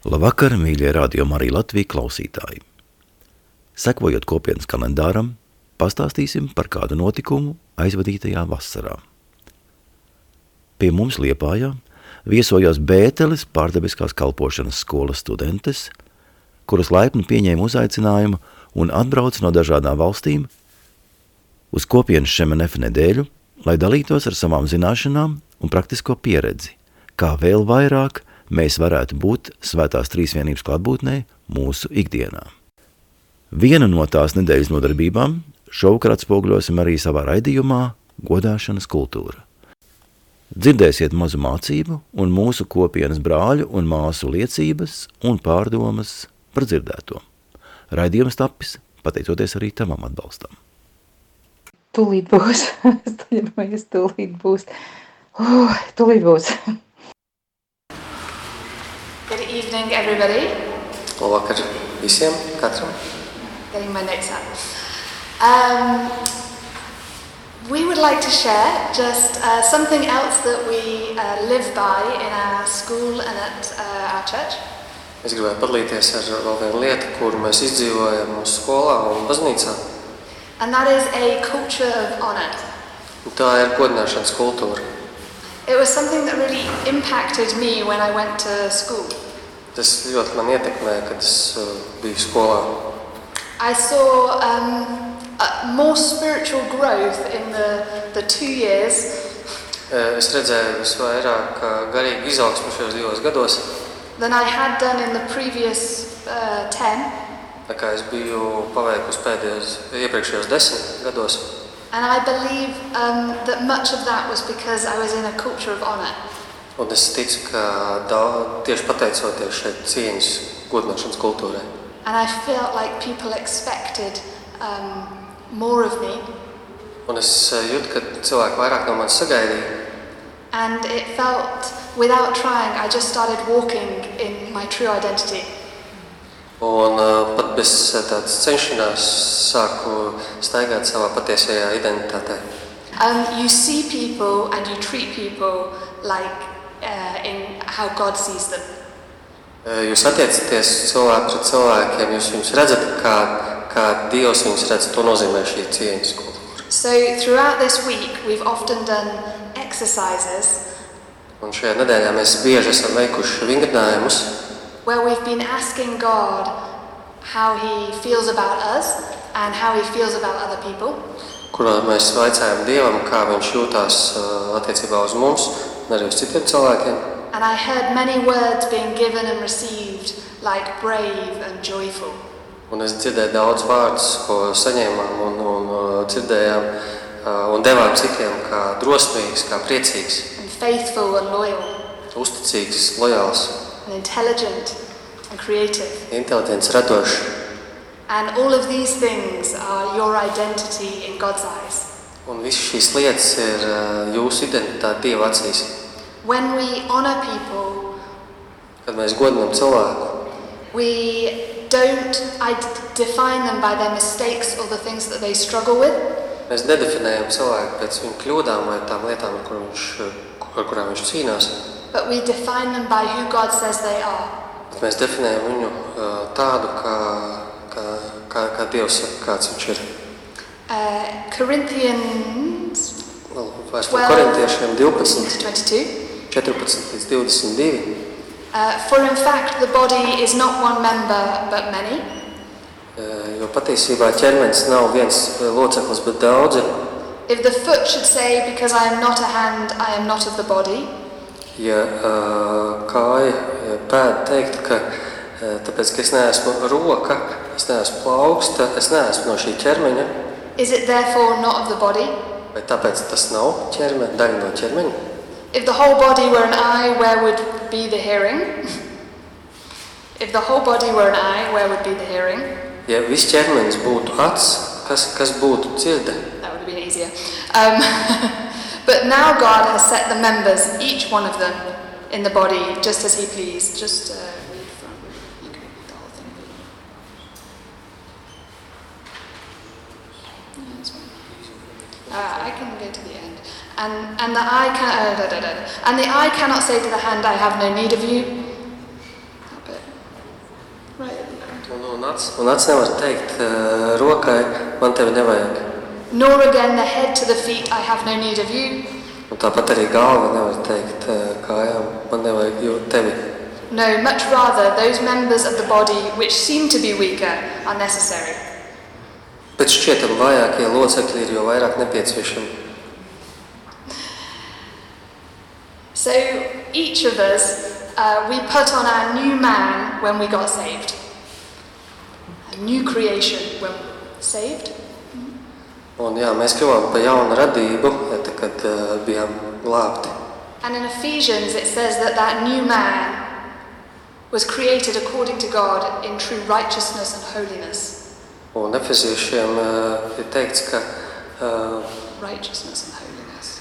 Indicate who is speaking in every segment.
Speaker 1: Labvakar, mīļie rādījumi arī Latvijas klausītāji! Sekojot kopienas kalendāram, pastāstīsim par kādu notikumu aizvadītajā vasarā. Pie mums Liepājā viesojās Bēteles pārdabiskās kalpošanas skolas studentes, kuras laipni pieņēma uzaicinājumu un atbrauc no dažādām valstīm uz kopienas šemenefa nedēļu, lai dalītos ar savām zināšanām un praktisko pieredzi, kā vēl vairāk mēs varētu būt svētās trīsvienības klātbūtnē mūsu ikdienā. Vienu no tās nedēļas nodarbībām šovakar atspogļosim arī savā raidījumā godāšanas kultūra. Dzirdēsiet mazu mācību un mūsu kopienas brāļu un māsu liecības un pārdomas par dzirdēto. Raidījums tapis pateicoties arī tavam atbalstam.
Speaker 2: Tūlīt būs. es domāju, tūlīt būs. Uh, tūlīt būs.
Speaker 3: Good evening, everybody.
Speaker 4: Labvakar visiem, katram.
Speaker 3: Getting my notes up. Um, we would like to share just uh, something else that we uh, live by in our school and at uh, our church.
Speaker 4: Es gribētu padalīties ar vēl vienu lietu, kuru mēs izdzīvojam mūsu skolā un baznīcā.
Speaker 3: And that is a culture of honor.
Speaker 4: Tā ir godināšanas kultūra.
Speaker 3: It was something that really impacted me when I went to school.
Speaker 4: Tas ļoti man ietekmēja, kad es uh, biju skolā.
Speaker 3: I saw um, a more spiritual growth in the, the two years
Speaker 4: Uh, Es redzēju visvairāk uh, garīgu izaugsmu šajos divos gados,
Speaker 3: than I had done in the previous uh, 10.
Speaker 4: nekā es biju paveikusi pēdējos iepriekšējos desmit gados.
Speaker 3: And I believe um, that much of that was because I was in a culture of honor.
Speaker 4: Un es ticu, ka daudz, tieši pateicoties šai cieņas godināšanas kultūrai.
Speaker 3: And I felt like people expected um, more of me.
Speaker 4: Un es uh, jūtu, ka cilvēki vairāk no manis sagaidīja.
Speaker 3: And it felt, without trying, I just started walking in my true identity.
Speaker 4: Un uh, pat bez uh, tādas cenšanās sāku staigāt savā patiesajā identitātē.
Speaker 3: Um, you see people and you treat people like uh, in how God sees them.
Speaker 4: Uh, Jūs attiecaties cilvēku pret cilvēkiem, jūs viņus redzat, kā, kā Dievs viņus redz. To nozīmē šī cieņas kultūra.
Speaker 3: So throughout this week, we've often done exercises
Speaker 4: Un šajā nedēļā mēs bieži esam veikuši vingrinājumus,
Speaker 3: where we've been asking God how He feels about us and how He feels about other people.
Speaker 4: kurā mēs vaicājam Dievam, kā viņš jūtās uh, attiecībā uz mums un arī uz citiem cilvēkiem.
Speaker 3: And I heard many words being given and received, like brave and joyful.
Speaker 4: Un es dzirdēju daudz vārdus, ko saņēmām un, un uh, dzirdējām uh, un devām citiem, kā drosmīgs, kā priecīgs,
Speaker 3: and faithful and loyal
Speaker 4: uzticīgs, lojāls,
Speaker 3: and intelligent and creative.
Speaker 4: inteliģents, radošs.
Speaker 3: And all of these things are your identity in God's eyes.
Speaker 4: Un visas šīs lietas ir uh, jūsu identitāte Dieva acīs.
Speaker 3: When we honor people,
Speaker 4: Kad mēs godinām cilvēku,
Speaker 3: we don't id- define them by their mistakes or the things that they struggle with.
Speaker 4: mēs nedefinējam cilvēku pēc viņa kļūdām vai tām lietām, ar, kur viņš, ar kurām viņš cīnās.
Speaker 3: But we define them by who God says they are.
Speaker 4: Mēs definējam viņu tādu, kā, kā, kā, kā Dievs saka, kāds viņš ir.
Speaker 3: Uh, Corinthians
Speaker 4: Vēl Vēsturē
Speaker 3: Well-
Speaker 4: korintiešiem 12,
Speaker 3: 22.
Speaker 4: 14 līdz 22.
Speaker 3: Uh, for in fact, the body is not one member, but many.
Speaker 4: Jo patiesībā ķermenis nav viens loceklis, bet daudzi.
Speaker 3: If the foot should say, Because I am not a hand, I am not of the body,
Speaker 4: Ja uh, kāja ja teikt, ka tāpēc, ka es neesmu roka, es neesmu plauksta, es neesmu no šī ķermeņa,
Speaker 3: is it therefore not of the body?
Speaker 4: vai tāpēc tas nav ķermeņa, daļa no ķermeņa?
Speaker 3: If the whole body were an eye, where would be the hearing? if the whole body were an eye, where would be the hearing?
Speaker 4: Ja viss ķermenis būtu acs, kas, kas būtu dzirde?
Speaker 3: That would have been easier. Um, but now God has set the members, each one of them, in the body just as He pleased. Just uh, read from. You can read the whole thing. Yeah, that's fine. Uh, I can go to the end. And, and the eye can, uh, da, da, da, and the eye cannot say to the hand, I have no need of you. Bit.
Speaker 4: Un, un, acs, un acs nevar teikt uh, rokai, man tevi nevajag.
Speaker 3: Nor again the head to the feet, I have no need of you.
Speaker 4: Un tāpat arī galva nevar teikt kājām, man nevajag jū- tevi.
Speaker 3: No, much rather, those members of the body which seem to be weaker are necessary.
Speaker 4: Bet šķietam vājākie locekļi ir jo vairāk nepieciešami.
Speaker 3: So each of us, uh, we put on our new man when we got saved. A new creation when saved.
Speaker 4: Un jā, mēs kļuvām par jaunu radību, ja, kad uh, bijām glābti.
Speaker 3: And in Ephesians it says that that new man was created according to God in true righteousness and holiness.
Speaker 4: Un efeziešiem uh, ir teikts, ka uh,
Speaker 3: Righteousness and holiness.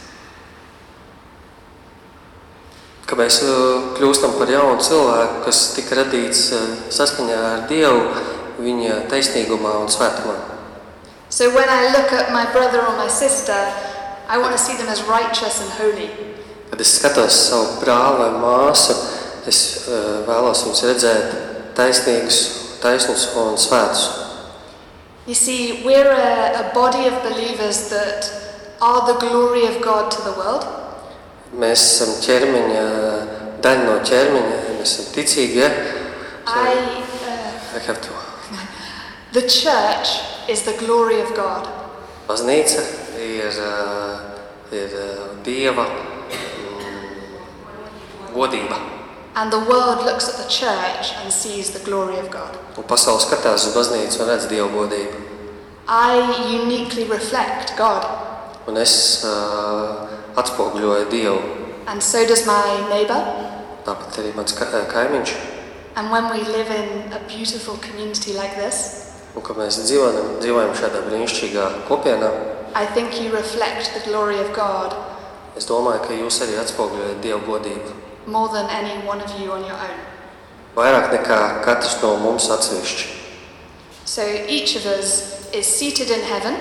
Speaker 4: ka mēs uh, kļūstam par jaunu cilvēku, kas tika radīts uh, saskaņā ar Dievu, viņa taisnīgumā un svētumā.
Speaker 3: So when I look at my brother or my sister, I want to see them as righteous and holy.
Speaker 4: Kad es skatos savu brāli vai māsu, es uh, vēlos viņus redzēt taisnīgus, taisnus un svētus.
Speaker 3: You see, we're a, a body of believers that are the glory of God to the world.
Speaker 4: Mēs esam ķermeņa, daļa no ķermeņa, mēs esam ticīgie.
Speaker 3: I, uh,
Speaker 4: I have to.
Speaker 3: the church is the glory of God.
Speaker 4: Baznīca ir, uh, ir uh, Dieva mm, godība.
Speaker 3: And the world looks at the church and sees the glory of God.
Speaker 4: Un pasaule skatās uz baznīcu un redz Dieva godību.
Speaker 3: I uniquely reflect God,
Speaker 4: Un es uh, atspoguļoju Dievu.
Speaker 3: and so does my neighbour.
Speaker 4: Tāpat arī mans ka eh, kaimiņš.
Speaker 3: And when we live in a beautiful community like this,
Speaker 4: Un, kad mēs dzīvojam, dzīvojam šādā brīnišķīgā kopienā,
Speaker 3: I think you reflect the glory of God
Speaker 4: es domāju, ka jūs arī atspoguļojat Dieva godību.
Speaker 3: more than any one of you on your own.
Speaker 4: Vairāk nekā katrs no mums atsevišķi.
Speaker 3: So each of us is seated in heaven,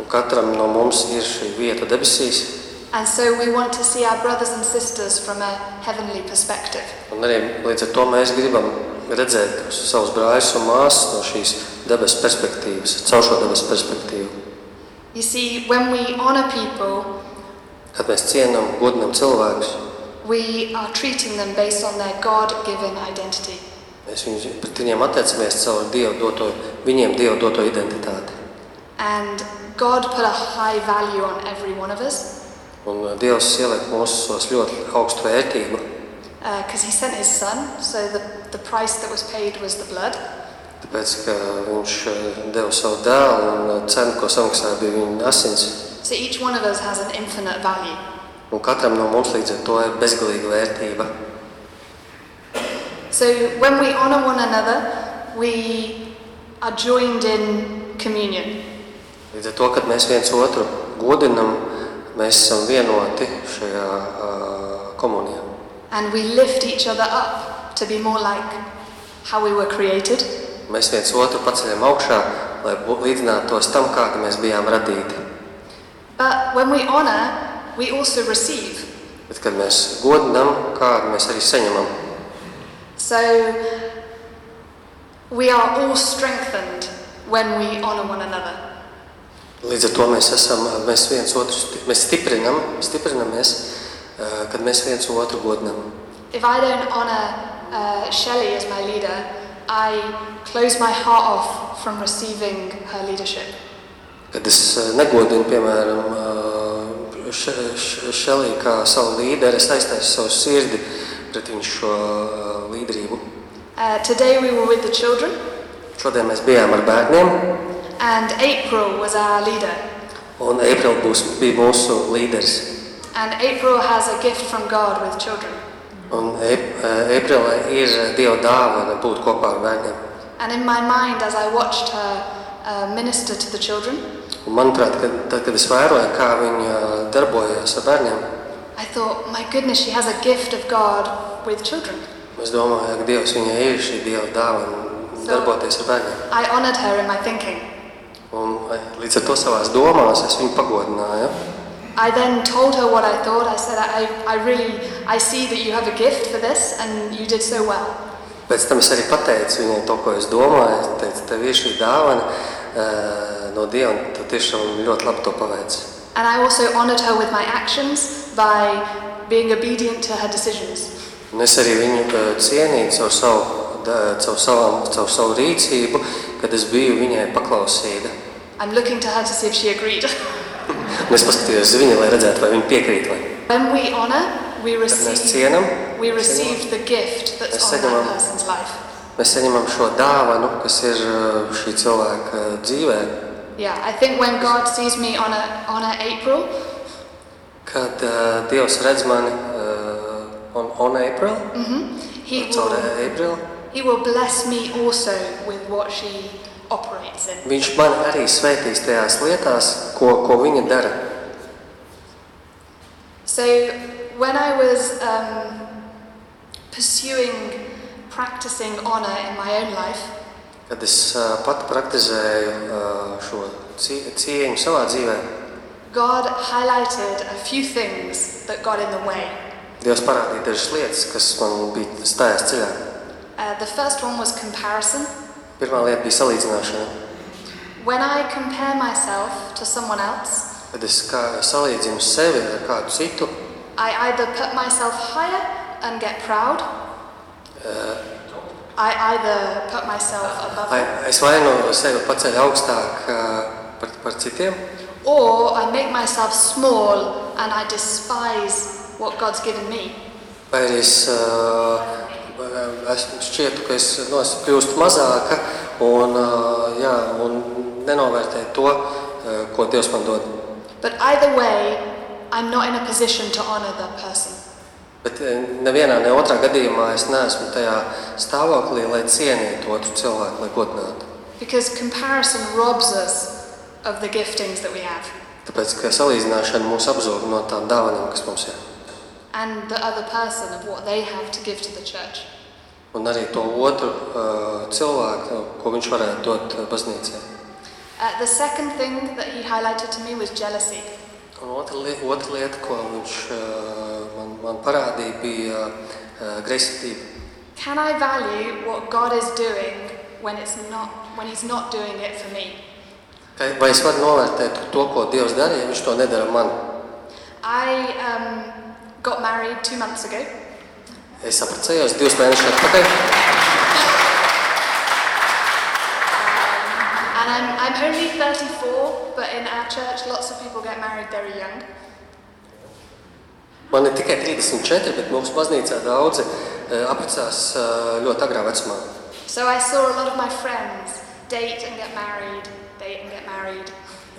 Speaker 4: Un katram no mums ir šī vieta debesīs.
Speaker 3: and so we want to see our brothers and sisters from a heavenly perspective.
Speaker 4: Un arī līdz ar to mēs gribam redzēt savus brāļus un māsas no šīs debesu perspektīvas, caur šo debesu perspektīvu.
Speaker 3: You see, when we honor people,
Speaker 4: Kad mēs cienām, godinam cilvēkus,
Speaker 3: we are treating them based on their God given identity.
Speaker 4: mēs viņus, pret viņiem attiecamies caur Dievu doto, viņiem Dievu doto identitāti.
Speaker 3: And God put a high value on every one of us
Speaker 4: Un uh, Dievs ieliek mūsos ļoti augstu vērtību,
Speaker 3: because He sent His Son, so the, the price that was paid was the blood.
Speaker 4: Tāpēc ka Viņš uh, deva savu dēlu un uh, cenu, ko samaksāja, bija viņa asins.
Speaker 3: So each one of us has an infinite value.
Speaker 4: Un katram no mums līdz ar to ir bezgalīga vērtība.
Speaker 3: So when we honor one another, we are joined in communion.
Speaker 4: Līdz ar to, kad mēs viens otru godinam, mēs esam vienoti šajā uh, komunijā.
Speaker 3: And we lift each other up to be more like how we were created.
Speaker 4: Mēs viens otru paceļam augšā, lai līdzinātos tam, kāda mēs bijām radīti.
Speaker 3: But when we honor, we also receive.
Speaker 4: Bet, kad mēs godinam, kādu mēs arī saņemam,
Speaker 3: So we are all strengthened when we honor one another.
Speaker 4: līdz ar to mēs esam, mēs viens otru mēs stiprinam, stiprinamies, kad mēs viens otru godinam.
Speaker 3: If I don't honor uh, Shelley as my leader, I close my heart off from receiving her leadership.
Speaker 4: Es uh, negodinu, piemēram, uh, Še- Še- Šelī kā savu līderi, es aiztaisu savu sirdi pret viņu šo uh, līderību.
Speaker 3: Uh, today we were with the children,
Speaker 4: Šodien mēs bijām ar bērniem,
Speaker 3: and April was our leader.
Speaker 4: un April būs, bija mūsu līderis.
Speaker 3: And April has a gift from God with children.
Speaker 4: Un Aprila ir Dieva dāvana būt kopā ar bērniem.
Speaker 3: And in my mind, as I watched her uh, minister to the children,
Speaker 4: Un manuprāt, kad, tad, kad es vēroju, kā viņa darbojas ar bērniem,
Speaker 3: I thought, my goodness, she has a gift of God with children.
Speaker 4: es domāju, ka Dievs viņai ir šī Dieva dāvana darboties ar bērniem.
Speaker 3: I honored her in my thinking.
Speaker 4: Un eh, līdz ar to savās domās es viņu pagodināju.
Speaker 3: I then told her what I thought. I said, I, I really, I see that you have a gift for this and you did so well.
Speaker 4: pēc tam es arī pateicu viņai to, ko es domāju. Es teicu, tev ir šī dāvana uh, no Dieva, un tu tiešām ļoti labi to paveici.
Speaker 3: And I also honored her with my actions by being obedient to her decisions.
Speaker 4: Un es arī viņu uh, cienīju caur savu, caur, savām, caur savu rīcību, kad es biju viņai paklausīga.
Speaker 3: I'm looking to her to see if she agreed.
Speaker 4: Un es paskatījos uz viņu, lai redzētu, vai viņa piekrīt. Vai.
Speaker 3: when we honor, we
Speaker 4: Kad mēs
Speaker 3: receive,
Speaker 4: cienam,
Speaker 3: we receive the gift that's
Speaker 4: Mēs
Speaker 3: on
Speaker 4: saņemam-
Speaker 3: that person's life.
Speaker 4: mēs saņemam šo dāvanu, kas ir uh, šī cilvēka dzīvē.
Speaker 3: Yeah, I think when God sees me honor, honor April,
Speaker 4: Kad uh, Dievs redz mani uh, on, on April,
Speaker 3: he
Speaker 4: caur
Speaker 3: will,
Speaker 4: April,
Speaker 3: he will bless me also with what she operates in.
Speaker 4: viņš man arī svētīs tajās lietās, ko, ko viņa dara.
Speaker 3: So when I was um, pursuing practicing honor in my own life,
Speaker 4: Kad es uh, pat praktizēju uh, šo cie- cieņu savā dzīvē,
Speaker 3: God highlighted a few things that got in the way.
Speaker 4: Dievs parādīja dažas lietas, kas man bija stājās ceļā.
Speaker 3: Uh, the first one was comparison.
Speaker 4: Pirmā lieta bija salīdzināšana.
Speaker 3: When I compare myself to someone else,
Speaker 4: Kad es kā salīdzinu sevi ar kādu citu,
Speaker 3: I either put myself higher and get proud. I either put myself above
Speaker 4: vai
Speaker 3: them,
Speaker 4: es vai nu sevi paceļu augstāk uh, par, par citiem,
Speaker 3: or I make myself small and I despise what God's given me.
Speaker 4: vai arī es, uh, es šķietu, ka es kļūstu mazāka un, uh, jā, un nenovērtēju to, uh, ko Dievs man dod.
Speaker 3: But either way, I'm not in a position to honor that person.
Speaker 4: Bet eh, nevienā, ne otrā gadījumā es neesmu tajā stāvoklī, lai cienītu otru cilvēku, lai godinātu.
Speaker 3: Because comparison robs us of the giftings that we have
Speaker 4: Tāpēc, ka salīdzināšana mūs apzog no tām dāvanām, kas mums ir.
Speaker 3: and the other person of what they have to give to the church.
Speaker 4: Un arī to otru uh, cilvēku, ko viņš varētu dot uh, baznīcai.
Speaker 3: Uh, the second thing that he highlighted to me was jealousy.
Speaker 4: Un otra, li otra lieta, ko viņš uh, man, man parādīja, bija uh, greizsirdība.
Speaker 3: Can I value what God is doing when it's not when He's not doing it for me?
Speaker 4: Ka- Vai es varu novērtēt to, ko Dievs dara, ja viņš to nedara man?
Speaker 3: I um, got married two months ago,
Speaker 4: Es apprecējos divus mēnešus atpakaļ.
Speaker 3: and I'm, I'm only 34, but in our church, lots of people get married very young.
Speaker 4: Man ir tikai 34, bet mūsu baznīcā daudzi uh, apprecās uh, ļoti agrā vecumā.
Speaker 3: So I saw a lot of my friends date and get married, date and get married.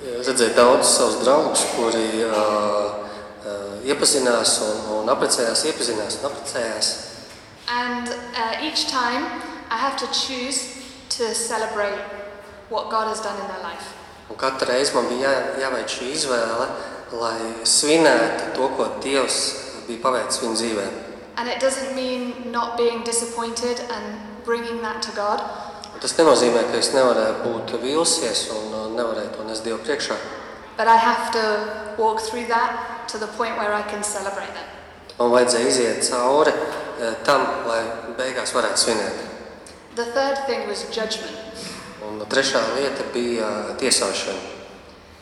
Speaker 4: Redzēju daudzus savus draugus, kuri uh, iepazinās un, un apprecējās, iepazinās un apprecējās.
Speaker 3: And uh, each time I have to choose to celebrate what God has done in their life.
Speaker 4: Un katru reizi man bija jā, jāveic šī izvēle, lai svinētu to, ko Dievs bija paveicis viņa dzīvē.
Speaker 3: And it doesn't mean not being disappointed and bringing that to God,
Speaker 4: Un tas nenozīmē, ka es nevarēju būt vīlusies un nevarēju to nest Dievu priekšā.
Speaker 3: But I have to walk through that to the point where I can celebrate them.
Speaker 4: Man vajadzēja iziet cauri uh, tam, lai beigās varētu svinēt.
Speaker 3: The third thing was judgment.
Speaker 4: Un trešā lieta bija uh, tiesāšana.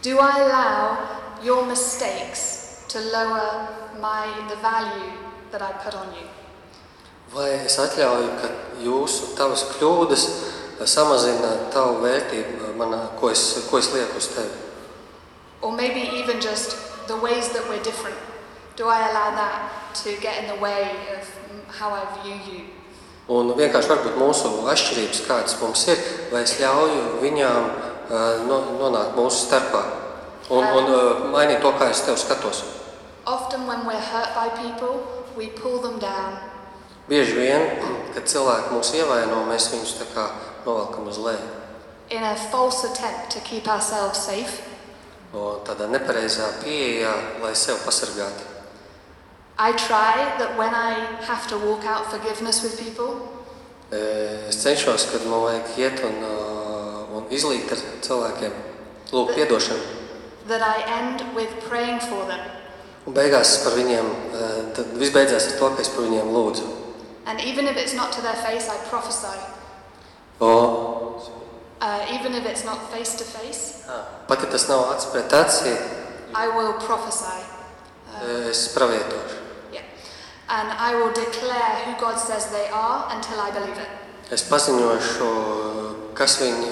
Speaker 3: Do I allow your mistakes to lower my the value that I put on you?
Speaker 4: Vai es atļauju, ka jūsu tavas kļūdas uh, samazina tavu vērtību, manā, ko, es, ko es lieku uz tevi?
Speaker 3: Or maybe even just the ways that we're different. Do I allow that to get in the way of how I view you?
Speaker 4: Un vienkārši varbūt mūsu atšķirības, kādas mums ir, vai es ļauju viņām uh, no, nonākt mūsu starpā un, un uh, mainīt to, kā es tev skatos.
Speaker 3: Often when we're hurt by people, we pull them down
Speaker 4: Bieži vien, kad cilvēki mūs ievaino, mēs viņus tā kā novelkam uz leju.
Speaker 3: in a false attempt to keep ourselves safe.
Speaker 4: Tādā nepareizā pieejā, lai sevi pasargātu.
Speaker 3: I try that when I have to walk out forgiveness with people,
Speaker 4: E, Es cenšos, kad man vajag iet un, un izlīt ar cilvēkiem, lūgt piedošanu.
Speaker 3: that I end with praying for them.
Speaker 4: Un beigās par viņiem, e, tad viss beidzās ar to, ka es par viņiem lūdzu.
Speaker 3: And even if it's not to their face, I prophesy.
Speaker 4: O,
Speaker 3: Uh, even if it's not face to face,
Speaker 4: pat ja tas nav acs pret aci,
Speaker 3: I will prophesy.
Speaker 4: es pravietošu.
Speaker 3: Yeah. And I will declare who God says they are until I believe it.
Speaker 4: Es paziņošu, kas viņi,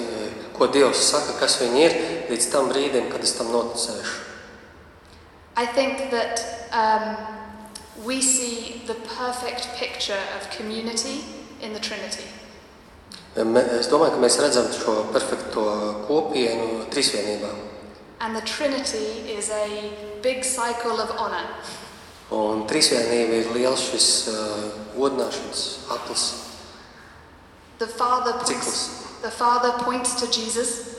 Speaker 4: ko Dievs saka, kas viņi ir, līdz tam brīdim, kad es tam noticēšu.
Speaker 3: I think that um, we see the perfect picture of community in the Trinity.
Speaker 4: Es domāju, ka mēs redzam šo perfekto kopienu trīsvienībā.
Speaker 3: And the Trinity is a big cycle of honor.
Speaker 4: Un trīsvienība ir liels šis uh, godināšanas aplis.
Speaker 3: The Father points, the Father points to Jesus,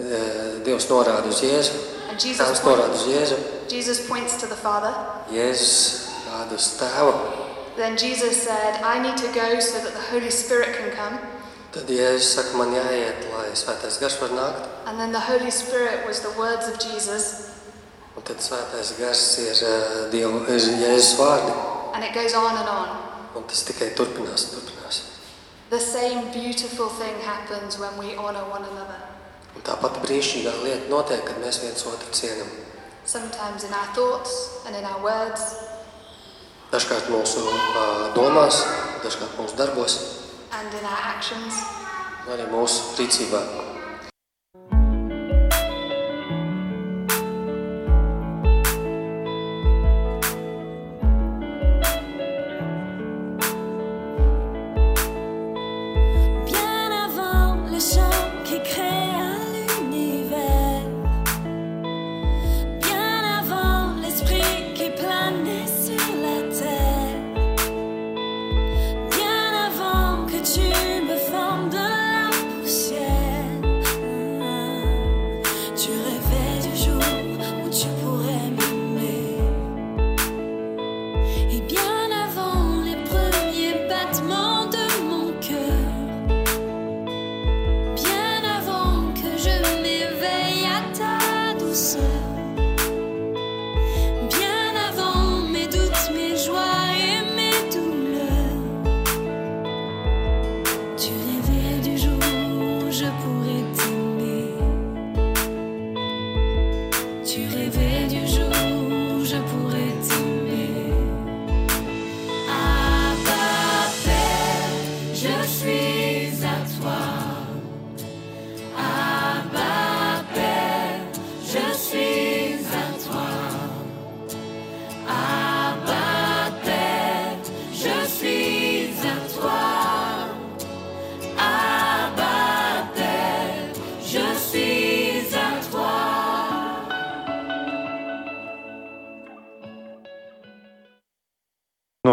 Speaker 4: Eh, Dievs norāda uz Jēzu,
Speaker 3: and Jesus,
Speaker 4: Tēvs norāda uz Jēzu,
Speaker 3: Jesus points to the Father.
Speaker 4: Jēzus rāda uz Tēvu.
Speaker 3: Then Jesus said, I need to go so that the Holy Spirit can come.
Speaker 4: Tad Jēzus saka, man jāiet, lai svētais gars var nākt.
Speaker 3: And then the Holy Spirit was the words of Jesus,
Speaker 4: Un tad svētais gars ir, uh, Dievu, ir Jēzus vārdi.
Speaker 3: and it goes on and on.
Speaker 4: Un tas tikai turpinās, turpinās.
Speaker 3: The same beautiful thing happens when we honor one another.
Speaker 4: Un tāpat brīnišķīgā lieta notiek, kad mēs viens otru cienam.
Speaker 3: Sometimes in our thoughts and in our words,
Speaker 4: Dažkārt mūsu uh, domās, dažkārt mūsu darbos,
Speaker 3: and in our actions.
Speaker 4: un arī mūsu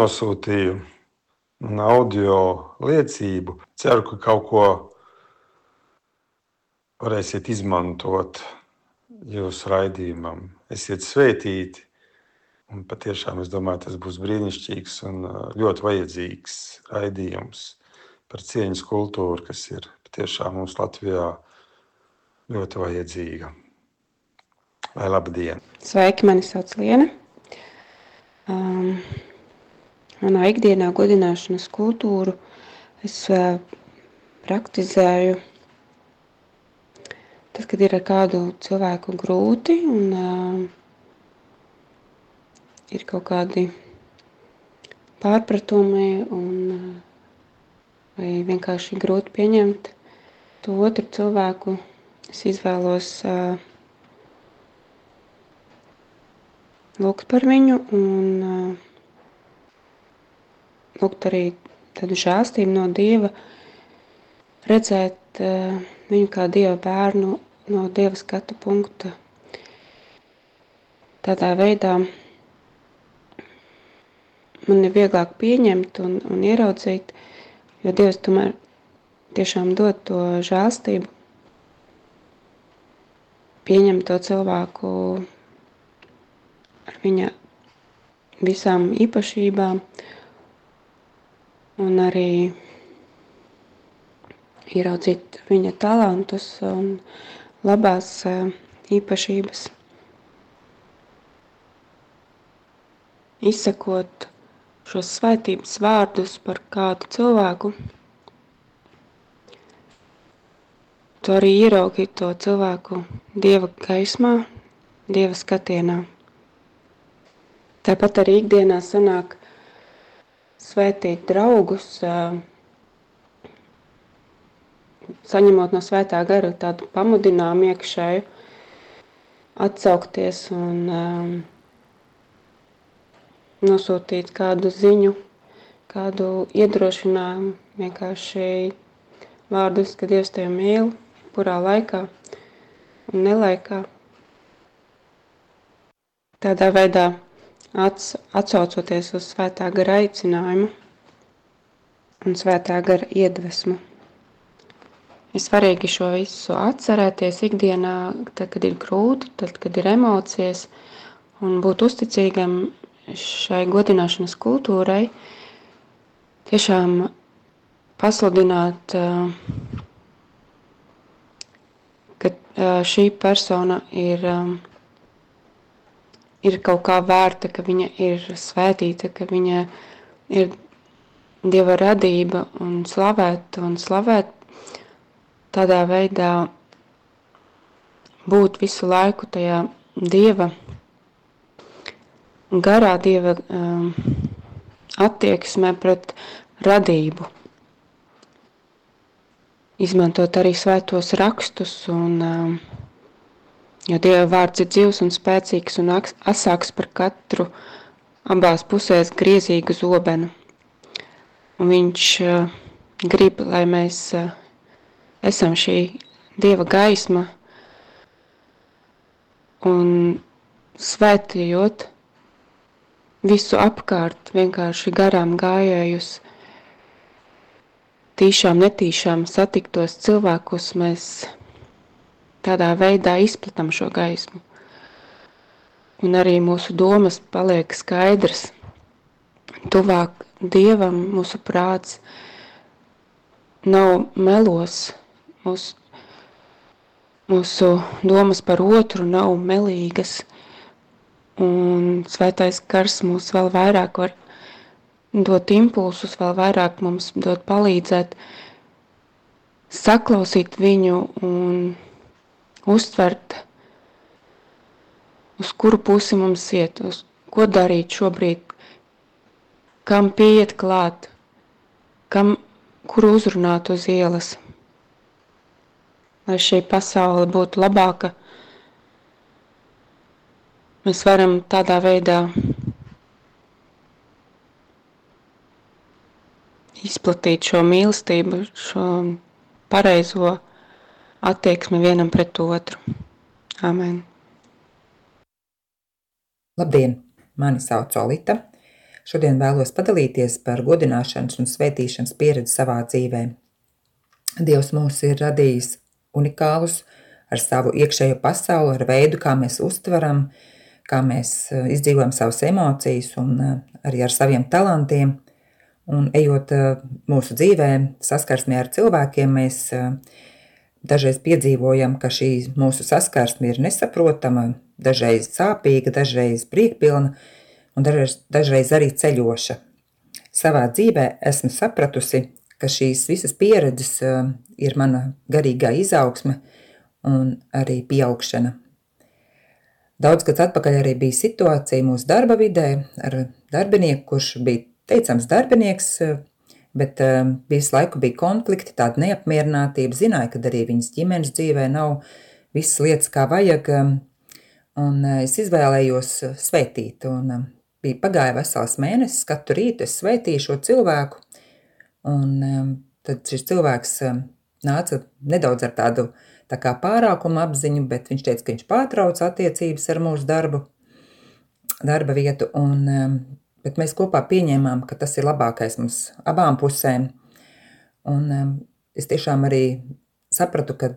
Speaker 5: nosūtīju man audio liecību. Ceru, ka kaut ko varēsiet izmantot jūsu raidījumam. Esiet svētīti. Un patiešām es domāju, tas būs brīnišķīgs un uh, ļoti vajadzīgs raidījums par cieņas kultūru, kas ir patiešām mums Latvijā ļoti vajadzīga. Lai laba diena!
Speaker 6: Sveiki, mani sauc Liena. Um, manā ikdienā godināšanas kultūru es uh, praktizēju tad, kad ir ar kādu cilvēku grūti un uh, ir kaut kādi pārpratumi un uh, vai vienkārši grūti pieņemt to otru cilvēku. Es izvēlos uh, lūgt par viņu un uh, lūgt arī tādu žēlstību no Dieva, redzēt uh, viņu kā Dieva bērnu no Dieva skatu punkta. Tādā veidā man ir vieglāk pieņemt un, un ieraudzīt, jo Dievs tomēr tiešām dod to žēlstību, pieņemt to cilvēku ar viņa visām īpašībām, un arī ieraudzīt viņa talantus un labās eh, īpašības. Izsakot šos svētības vārdus par kādu cilvēku, tu arī ieraugi to cilvēku dieva gaismā, dieva skatienā. Tāpat arī ikdienā sanāk svētīt draugus, saņemot no svētā gara tādu pamudinājumu iekšēju, atsaukties un nosūtīt kādu ziņu, kādu iedrošinājumu, vienkārši vārdus, ka Dievs tevi mīl, kurā laikā un nelaikā. Tādā veidā atsaucoties uz svētā gara aicinājumu un svētā gara iedvesmu. Ir svarīgi šo visu atcerēties ikdienā, tad, kad ir grūti, tad, kad ir emocijas, un būt uzticīgam šai godināšanas kultūrai, tiešām pasludināt, ka šī persona ir, ir kaut kā vērta, ka viņa ir svētīta, ka viņa ir Dieva radība un slavēt un slavēt tādā veidā būt visu laiku tajā dieva, garā dieva um, attieksmē pret radību. Izmantot arī svētos rakstus, un, um, jo Dieva vārds ir dzīvs un spēcīgs un asāks par katru abās pusēs griezīgu zobenu. Un viņš uh, grib, lai mēs uh, esam šī Dieva gaisma un svētījot visu apkārt, vienkārši garām gājējus, tīšām, netīšām satiktos cilvēkus, mēs tādā veidā izplatam šo gaismu. Un arī mūsu domas paliek skaidrs, tuvāk Dievam mūsu prāts nav melos, Mūsu, mūsu domas par otru nav melīgas, un svētais kars mūs vēl vairāk var dot impulsus, vēl vairāk mums dot palīdzēt, saklausīt viņu un uztvert, uz kuru pusi mums iet, uz ko darīt šobrīd, kam pieiet klāt, kam, kuru uzrunāt uz ielas lai šī pasaule būtu labāka. Mēs varam tādā veidā izplatīt šo mīlestību, šo pareizo attieksmi vienam pret otru. Amen.
Speaker 2: Labdien! Mani sauc Olita. Šodien vēlos padalīties par godināšanas un svētīšanas pieredzi savā dzīvē. Dievs mūs ir radījis unikālus ar savu iekšējo pasauli, ar veidu, kā mēs uztveram, kā mēs eh, izdzīvojam savas emocijas un eh, arī ar saviem talantiem. Un ejot eh, mūsu dzīvē, saskarsmē ar cilvēkiem, mēs dažreiz piedzīvojam, ka šī mūsu saskarsme ir nesaprotama, dažreiz sāpīga, dažreiz priekpilna un dažreiz, dažreiz arī ceļoša. Savā dzīvē esmu sapratusi, ka šīs visas pieredzes eh, ir mana garīgā izaugsme un arī pieaugšana. Daudz gads atpakaļ arī bija situācija mūsu darba vidē ar darbinieku, kurš bija teicams darbinieks, bet eh, visu laiku bija konflikti, tāda neapmierinātība, zināja, ka arī viņas ģimenes dzīvē nav visas lietas kā vajag, un es izvēlējos svētīt, un bija pagāja vesels mēnesis, katru rītu es svētīju šo cilvēku, Un um, tad šis cilvēks um, nāca nedaudz ar tādu tā kā pārākumu apziņu, bet viņš teica, ka viņš pārtrauc attiecības ar mūsu darbu, darba vietu, un, um, bet mēs kopā pieņēmām, ka tas ir labākais mums abām pusēm. Un es tiešām arī sapratu, ka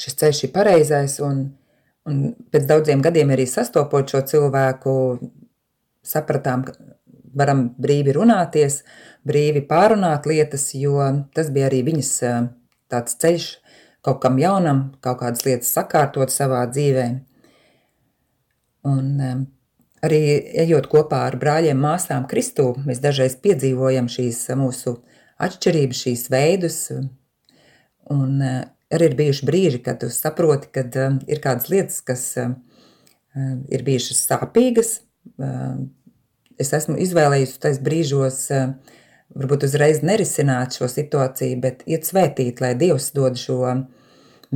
Speaker 2: šis ceļš ir pareizais, un, un pēc daudziem gadiem arī sastopot šo cilvēku, sapratām, ka varam brīvi runāties, brīvi pārunāt lietas, jo tas bija arī viņas tāds ceļš kaut kam jaunam, kaut kādas lietas sakārtot savā dzīvē. Un arī ejot kopā ar brāļiem, māsām Kristū, mēs dažreiz piedzīvojam šīs mūsu atšķirības, šīs veidus. Un eh, arī ir bijuši brīži, kad tu saproti, ka eh, ir kādas lietas, kas eh, ir bijušas sāpīgas. Es esmu izvēlējusies tais brīžos, varbūt uzreiz nerisināt šo situāciju, bet iet svētīt, lai Dievs dod šo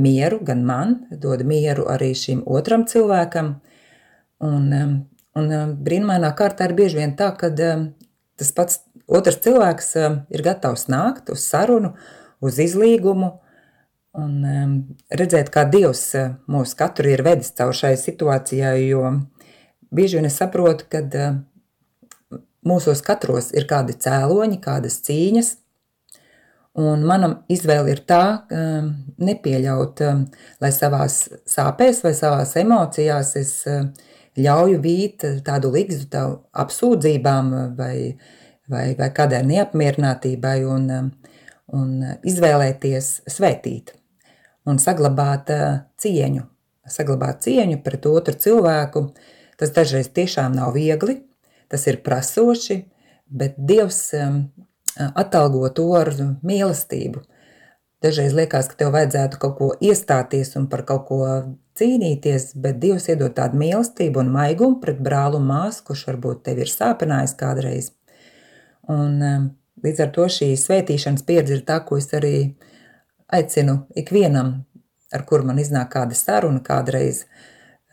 Speaker 2: mieru gan man, dod mieru arī šim otram cilvēkam. Un, un brīnumainā kārtā ir bieži vien tā, ka tas pats otrs cilvēks ir gatavs nākt uz sarunu, uz izlīgumu, Un um, redzēt, kā Dievs mūs katru ir vedis caur šai situācijai, jo bieži vien es saprotu, ka uh, mūsos katros ir kādi cēloņi, kādas cīņas, un manam izvēle ir tā, um, nepieļaut, um, lai savās sāpēs vai savās emocijās es uh, ļauju vīt tādu ligzu tādu apsūdzībām vai, vai, vai kādai neapmierinātībai un, un izvēlēties svētīt un saglabāt cieņu. Saglabāt cieņu pret otru cilvēku. Tas dažreiz tiešām nav viegli, tas ir prasoši, bet Dievs atalgo to ar mīlestību. Dažreiz liekas, ka tev vajadzētu kaut ko iestāties un par kaut ko cīnīties, bet Dievs iedod tādu mīlestību un maigumu pret brāli un māsu, kurš varbūt tev ir sāpinājis kādreiz. Un, līdz ar to šī svētīšanas pieredze ir tā, ko es arī aicinu ikvienam, ar kuru man iznāk kāda saruna kādreiz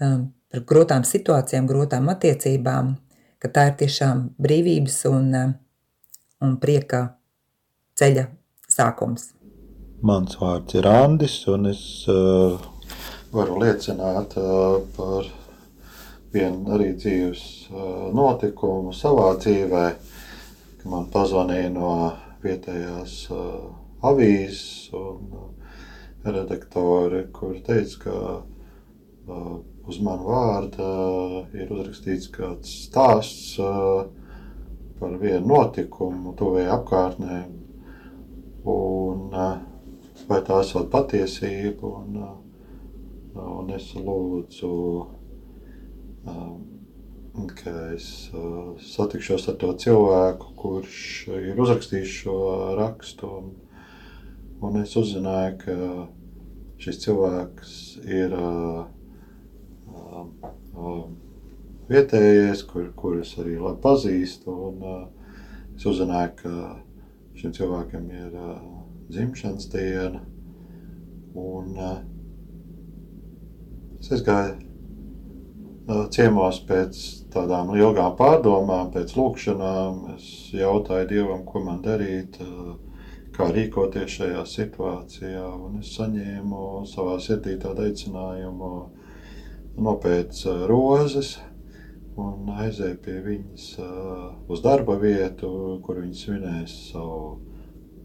Speaker 2: um, par grūtām situācijām, grūtām attiecībām, ka tā ir tiešām brīvības un, um, un prieka ceļa sākums.
Speaker 7: Mans vārds ir Andis, un es uh, varu liecināt uh, par vienu arī dzīves uh, notikumu savā dzīvē, ka man pazvanīja no vietējās uh, avīzes un uh, redaktori, kur teica, ka uh, uz manu vārdu ir uzrakstīts kāds stāsts uh, par vienu notikumu tuvējā apkārtnē, un vai tā esot patiesība, un, un es lūdzu um, ka es uh, satikšos ar to cilvēku, kurš ir uzrakstījis šo rakstu. Un, Un es uzzināju, ka šis cilvēks ir uh, uh, vietējais, kur, kurus arī labi pazīstu. Un, uh, es uzzināju, ka šim cilvēkam ir uh, dzimšanas diena. Un, uh, es gāju uh, ciemos pēc tādām ilgām pārdomām, pēc lūkšanām. Es jautāju Dievam, ko man darīt. Uh, kā rīkoties šajā situācijā. Un es saņēmu savā sirdī tādu aicinājumu nopēt uh, rozes un aizēju pie viņas uz darba vietu, kur viņi svinēs savu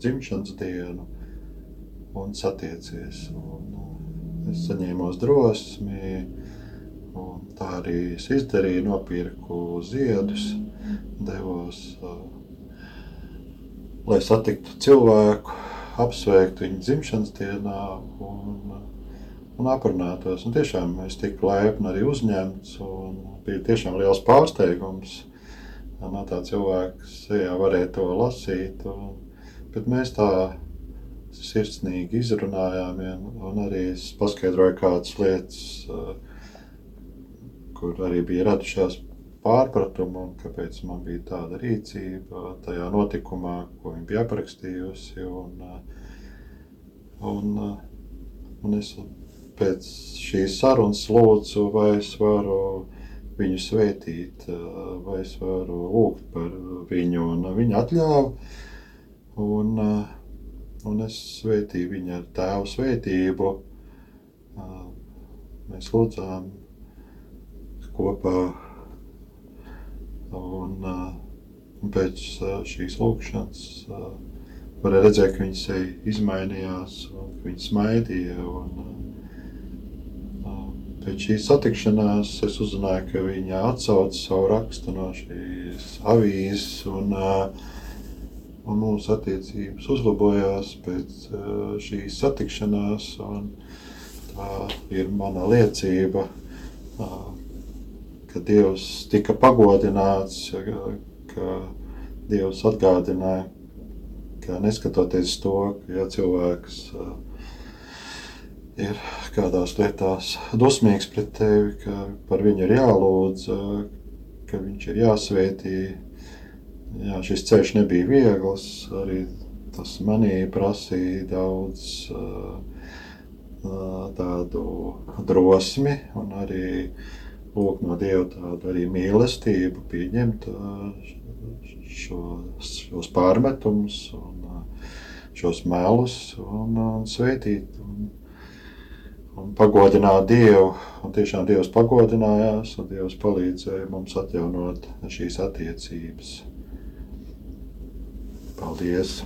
Speaker 7: dzimšanas dienu un satiecies. Un es saņēmu drosmi, un tā arī es izdarīju, nopirku ziedus, devos lai satiktu cilvēku, apsveiktu viņu dzimšanas dienā un, un aprunātos. Un tiešām es tiku laipni arī uzņemts un bija tiešām liels pārsteigums. No tā cilvēka sejā varēja to lasīt, un, bet mēs tā sirsnīgi izrunājām, un arī es paskaidroju kādas lietas, kur arī bija radušās pārpratumu, un kāpēc man bija tāda rīcība tajā notikumā, ko viņa bija aprakstījusi. Un, un, un es pēc šīs sarunas lūdzu, vai es varu viņu svētīt, vai es varu lūgt par viņu un viņa atļauju. Un, un es svētīju viņu ar tēvu svētību. Mēs lūdzām kopā Un, un pēc šīs lūkšanas varēja redzēt, ka viņa seja izmainījās, un ka viņa smaidīja. Un, pēc šīs satikšanās es uzzināju, ka viņa atsauca savu rakstu no šīs avīzes. Un, un mūsu attiecības uzlabojās pēc šīs satikšanās. Tā ir mana liecība,
Speaker 8: ka Dievs tika pagodināts, ka Dievs atgādināja, ka neskatoties to, ka ja cilvēks ir kādās lietās dusmīgs pret tevi, ka par viņu ir jālūdz, ka viņš ir jāsvētī. Jā, šis ceļš nebija viegls, arī tas manī prasīja daudz tādu drosmi un arī lūk no Dieva tādu arī mīlestību pieņemt šos, šos pārmetumus un šos melus un, un sveitīt un, un pagodināt Dievu. Un tiešām Dievs pagodinājās un Dievs palīdzēja mums atjaunot šīs attiecības. Paldies!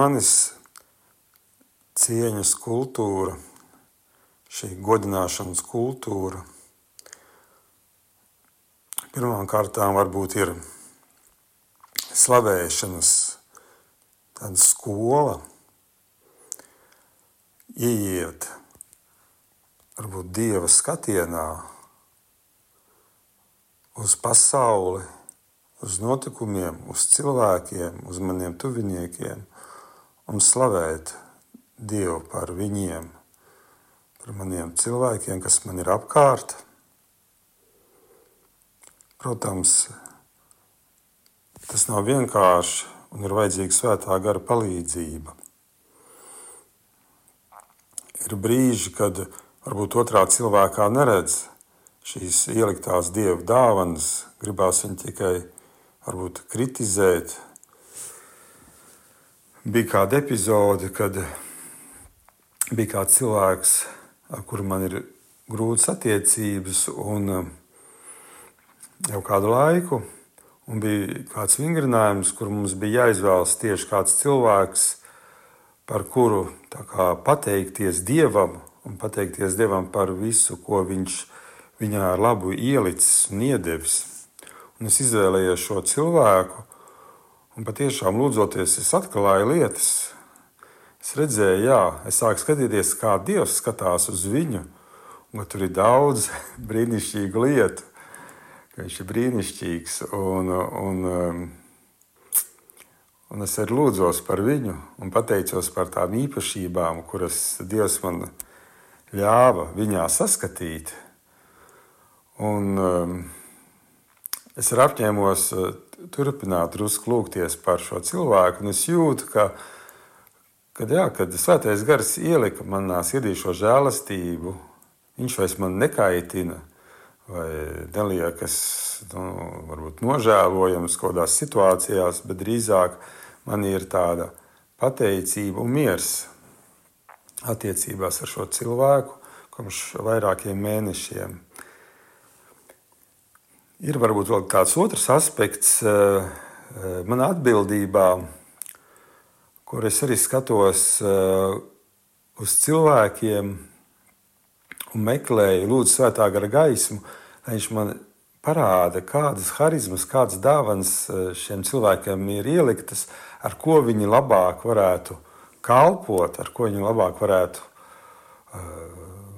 Speaker 5: Manis cieņas kultūra, šī godināšanas kultūra, pirmām kārtām varbūt ir slavēšanas tāda skola, ieiet varbūt Dieva skatienā uz pasauli, uz notikumiem, uz cilvēkiem, uz maniem tuviniekiem un slavēt Dievu par viņiem, par maniem cilvēkiem, kas man ir apkārt. Protams, tas nav vienkārši un ir vajadzīga svētā gara palīdzība. Ir brīži, kad varbūt otrā cilvēkā neredz šīs ieliktās dievu dāvanas, gribās viņu tikai varbūt kritizēt. Bija kāda epizode, kad bija kāds cilvēks, ar kuru man ir grūtas attiecības, un um, jau kādu laiku, bija kāds vingrinājums, kur mums bija jāizvēlas tieši kāds cilvēks, par kuru kā, pateikties Dievam un pateikties Dievam par visu, ko viņš viņā ar labu ielicis un iedevis. Un es izvēlējos šo cilvēku, un patiešām lūdzoties, es atklāju lietas. Es redzēju, jā, es sāku skatīties, kā Dievs skatās uz viņu, un tur ir daudz brīnišķīgu lietu, ka viņš ir brīnišķīgs. Un, un, um, un es arī lūdzos par viņu un pateicos par tām īpašībām, kuras Dievs man ļāva viņā saskatīt. Un, um, es arī apņēmos uh, turpināt drusku lūgties par šo cilvēku. Un es jūtu, ka, kad, jā, kad svētais gars ielika manā sirdī šo žēlastību, viņš vairs man nekaitina vai neliekas nu, varbūt nožēlojams kaut kādās situācijās, bet drīzāk man ir tāda pateicība un miers attiecībās ar šo cilvēku kopš vairākiem mēnešiem. Ir varbūt vēl kāds otrs aspekts eh, eh, manā atbildībā, kur es arī skatos eh, uz cilvēkiem un meklēju, lūdzu, svētā gara gaismu, lai viņš man parāda, kādas harizmas, kādas dāvanas šiem cilvēkiem ir ieliktas, ar ko viņi labāk varētu kalpot, ar ko viņi labāk varētu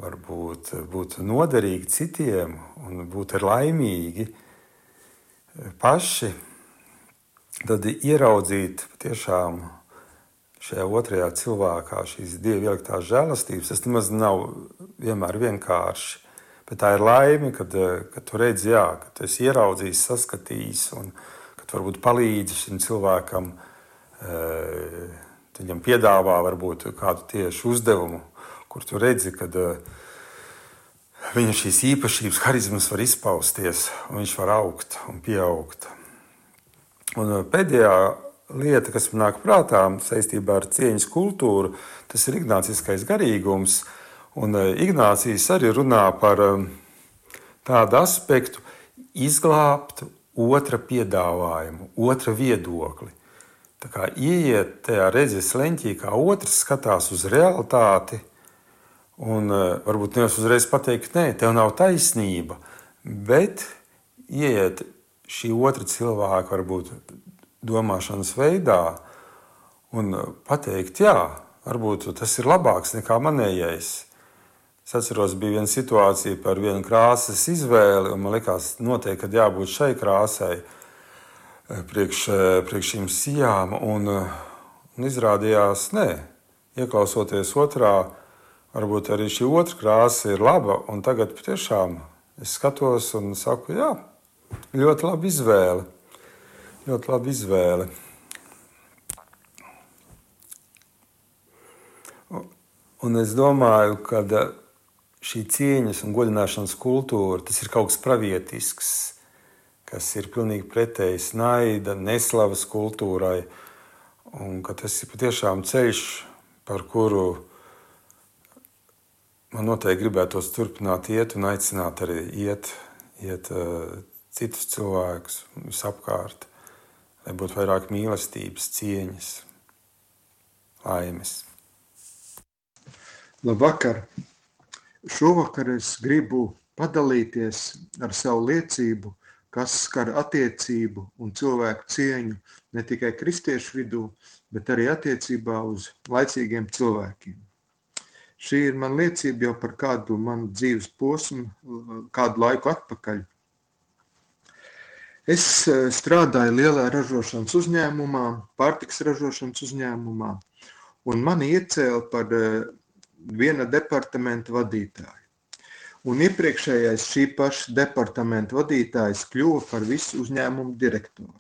Speaker 5: varbūt būt noderīgi citiem un būt laimīgi paši, tad ieraudzīt patiešām šajā otrajā cilvēkā šīs dieva ieliktās žēlastības, tas nemaz nav vienmēr vienkārši. Bet tā ir laime, kad, kad tu redzi, jā, ka tu esi ieraudzījis, saskatījis un ka tu varbūt palīdzi šim cilvēkam, viņam piedāvā varbūt kādu tiešu uzdevumu, kur tu redzi, kad viņa šīs īpašības, harizmas var izpausties, un viņš var augt un pieaugt. Un uh, pēdējā lieta, kas man nāk prātā saistībā ar cieņas kultūru, tas ir ignāciskais garīgums. Un uh, Ignācijas arī runā par tādu aspektu, izglābt otra piedāvājumu, otra viedokli. Tā kā ieiet tajā redzes leņķī, kā otrs skatās uz realitāti, Un uh, varbūt nevis uzreiz pateikt, nē, tev nav taisnība, bet ieiet šī otra cilvēka varbūt domāšanas veidā un pateikt, jā, varbūt tas ir labāks nekā manējais. Es atceros, bija viena situācija par vienu krāsas izvēli, un man liekas, noteikti, jābūt šai krāsai eh, priekš, eh, priekš šīm sijām. Un, un izrādījās, nē, ieklausoties otrā varbūt arī šī otra krāsa ir laba. Un tagad patiešām es skatos un saku, jā, ļoti laba izvēle. Ļoti laba izvēle. Un es domāju, ka šī cieņas un godināšanas kultūra tas ir kaut kas pravietisks, kas ir pilnīgi pretējs naida, neslavas kultūrai. Un tas ir patiešām ceļš, par kuru man noteikti gribētos turpināt iet un aicināt arī iet, iet uh, citus cilvēkus visapkārt, lai būtu vairāk mīlestības, cieņas, laimes.
Speaker 9: Labvakar! Šovakar es gribu padalīties ar savu liecību, kas skar attiecību un cilvēku cieņu ne tikai kristiešu vidū, bet arī attiecībā uz laicīgiem cilvēkiem. Šī ir man liecība jau par kādu manu dzīves posmu, kādu laiku atpakaļ. Es eh, strādāju lielā ražošanas uzņēmumā, pārtiks ražošanas uzņēmumā, un mani iecēla par eh, viena departamenta vadītāju. Un iepriekšējais šī paša departamenta vadītājs kļuva par visu uzņēmumu direktoru.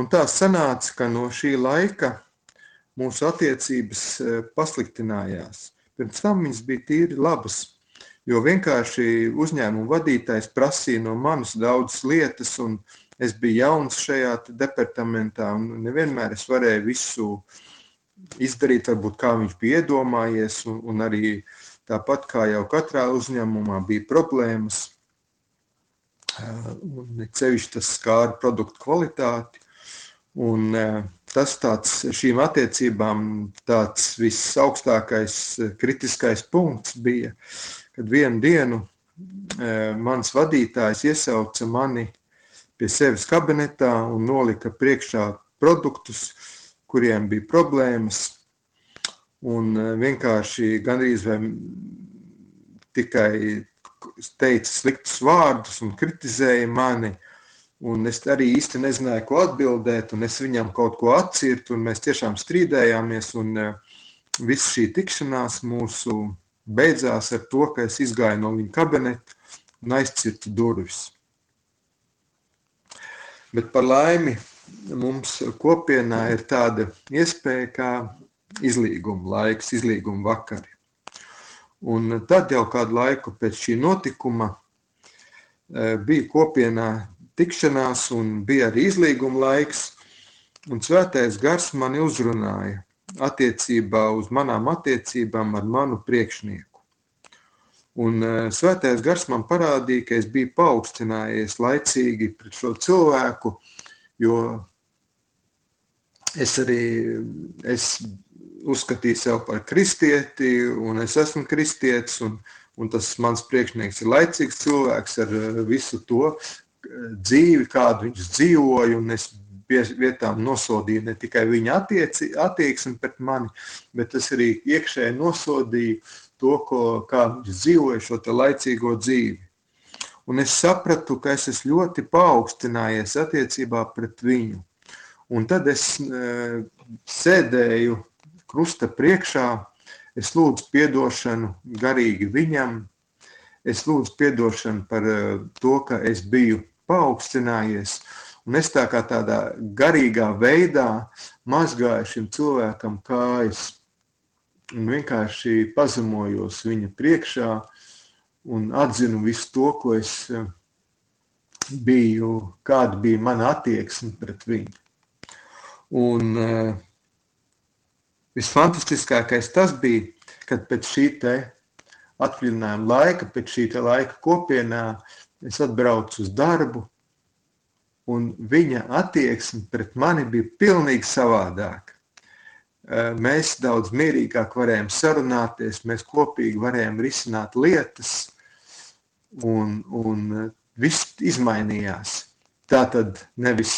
Speaker 9: Un tā sanāca, ka no šī laika mūsu attiecības e, pasliktinājās. Pirms tam viņas bija tīri labas, jo vienkārši uzņēmuma vadītājs prasīja no manis daudzas lietas, un es biju jauns šajā departamentā, un nevienmēr es varēju visu izdarīt, varbūt kā viņš bija iedomājies, un, un arī tāpat kā jau katrā uzņēmumā bija problēmas, e, un cevišķi tas skāra produktu kvalitāti, un uh, tas tāds, šīm attiecībām tāds visaugstākais eh, kritiskais punkts bija, kad vienu dienu eh, mans vadītājs iesauca mani pie sevis kabinetā un nolika priekšā produktus, kuriem bija problēmas, un eh, vienkārši gandrīz vai tikai teica sliktus vārdus un kritizēja mani, uh, Un es arī īsti nezināju, ko atbildēt, un es viņam kaut ko atcirtu, un mēs tiešām strīdējāmies. Un uh, viss šī tikšanās mūsu beidzās ar to, ka es izgāju no viņa kabineta un aizcirtu durvis. Bet par laimi mums kopienā ir tāda iespēja kā izlīguma laiks, izlīguma vakari. Un tad jau kādu laiku pēc šī notikuma uh, bija kopienā tikšanās, un bija arī izlīguma laiks. Un svētais gars mani uzrunāja attiecībā uz manām attiecībām ar manu priekšnieku. Un uh, svētais gars man parādīja, ka es biju paaugstinājies laicīgi pret šo cilvēku, jo es arī es uzskatīju sevi par kristieti, un es esmu kristietis, un, un tas mans priekšnieks ir laicīgs cilvēks ar visu to dzīvi, kādu viņš dzīvoja, un es vietām nosodīju ne tikai viņa attieci, attieksmi pret mani, bet es arī iekšēji nosodīju to, ko, kā viņš dzīvoja šo laicīgo dzīvi. Un es sapratu, ka es esmu ļoti paaugstinājies attiecībā pret viņu. Un tad es e, sēdēju krusta priekšā, es lūdzu atdošanu garīgi viņam, es lūdzu atdošanu par e, to, ka es biju paaugstinājies. Un es tā kā tādā garīgā veidā mazgāju šim cilvēkam kājas un vienkārši pazemojos viņa priekšā un atzinu visu to, ko es eh, biju, kāda bija mana attieksme pret viņu. Un uh, visfantastiskākais tas bija, kad pēc šī te atvaļinājuma laika, pēc šī laika kopienā, es atbraucu uz darbu, un viņa attieksme pret mani bija pilnīgi savādāka. Mēs daudz mierīgāk varējām sarunāties, mēs kopīgi varējām risināt lietas, un, un viss izmainījās. Tā tad nevis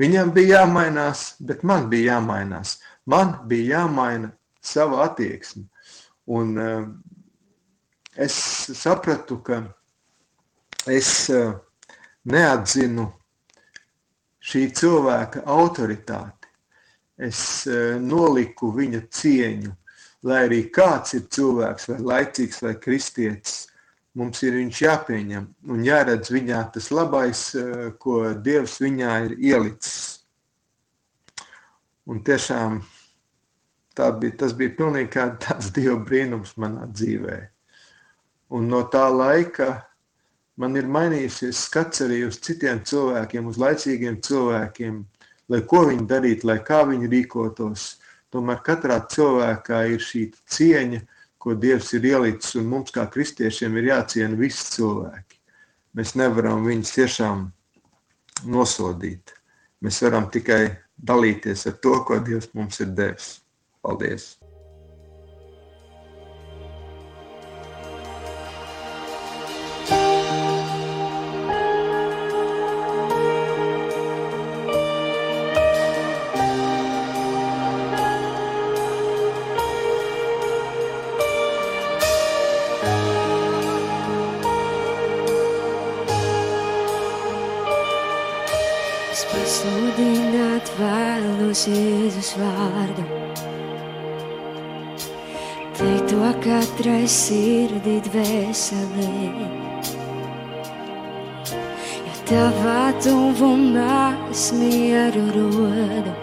Speaker 9: viņam bija jāmainās, bet man bija jāmainās. Man bija jāmaina sava attieksme. Un es sapratu, ka es neatzinu šī cilvēka autoritāti. Es e, noliku viņa cieņu, lai arī kāds ir cilvēks, vai laicīgs, vai kristietis, mums ir viņš jāpieņem un jāredz viņā tas labais, e, ko Dievs viņā ir ielicis. Un tiešām bija, tas bija pilnīgi tāds Dieva brīnums manā dzīvē. Un no tā laika man ir mainījusies skats arī uz citiem cilvēkiem, uz laicīgiem cilvēkiem, lai ko viņi darītu, lai kā viņi rīkotos. Tomēr katrā cilvēkā ir šī cieņa, ko Dievs ir ielicis, un mums, kā kristiešiem, ir jāciena visi cilvēki. Mēs nevaram viņus tiešām nosodīt. Mēs varam tikai dalīties ar to, ko Dievs mums ir devis. Paldies!
Speaker 10: Vēlos Jēzus vārdu. Teikt to katrai sirdī dvēselī. Ja tavā tuvumā es mieru rodu,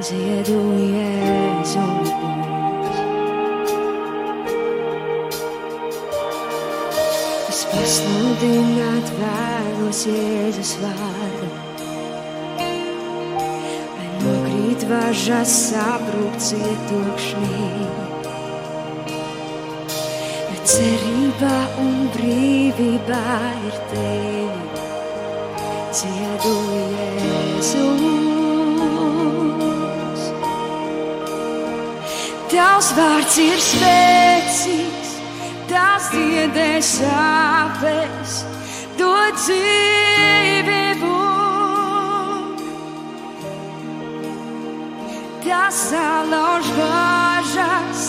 Speaker 10: ziedu Jēzu. Es pasludināt vēlos Jēzus vārdu. Važas sabrūk cietokšnī. Bet cerībā un brīvībā ir tevi, ciedu Jēzus. Tavs vārds ir spēcīgs, tās diedē sāpes, dod dzīvi salauž bāžas,